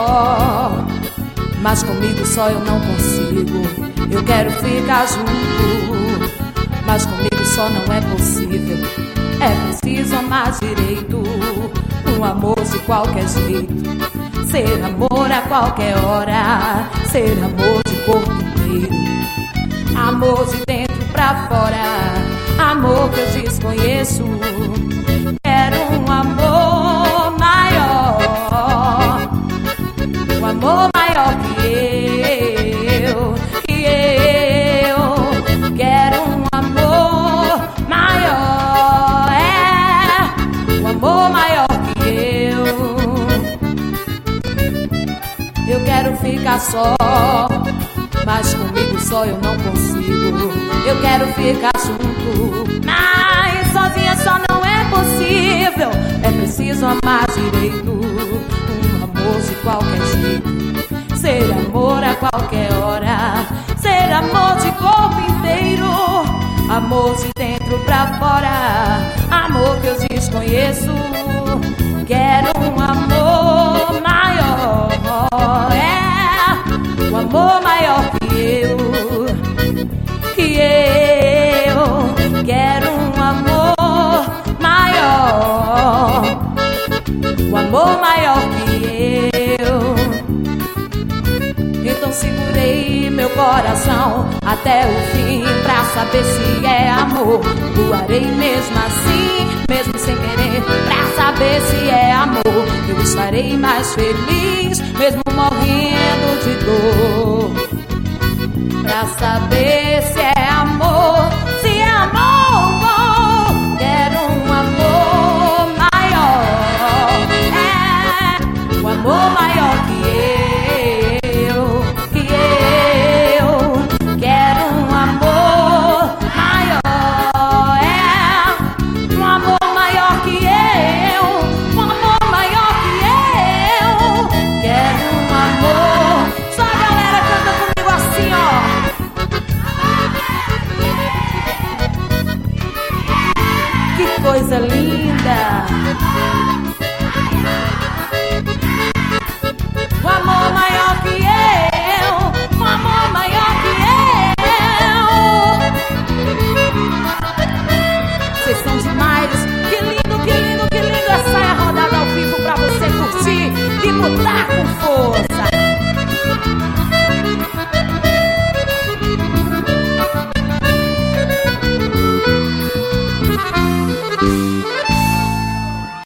só. Mas comigo só eu não consigo. Eu quero ficar junto. Mas comigo só não é possível. É preciso amar direito. Um amor de qualquer jeito. Ser amor a qualquer hora. Ser amor de corpo inteiro. Amor de dentro pra fora. Amor que eu desconheço. Eu quero ficar só. Mas comigo só eu não consigo. Eu quero ficar junto. Mas sozinha só não é possível. É preciso amar direito. Um amor de qualquer jeito. Ser amor a qualquer hora. Ser amor de corpo inteiro. Amor de dentro pra fora. Amor que eu desconheço. Um amor maior que eu. Que eu quero um amor maior. Um amor maior que eu. Então segurei meu coração até o fim pra saber se é amor. Voarei mesmo assim, mesmo sem querer, pra saber se é amor. Eu estarei mais feliz, mesmo morrendo de dor. O amor maior que eu, o amor maior que eu. Vocês são demais. Que lindo, que lindo, que lindo essa é a rodada ao vivo pra você curtir e lutar com força.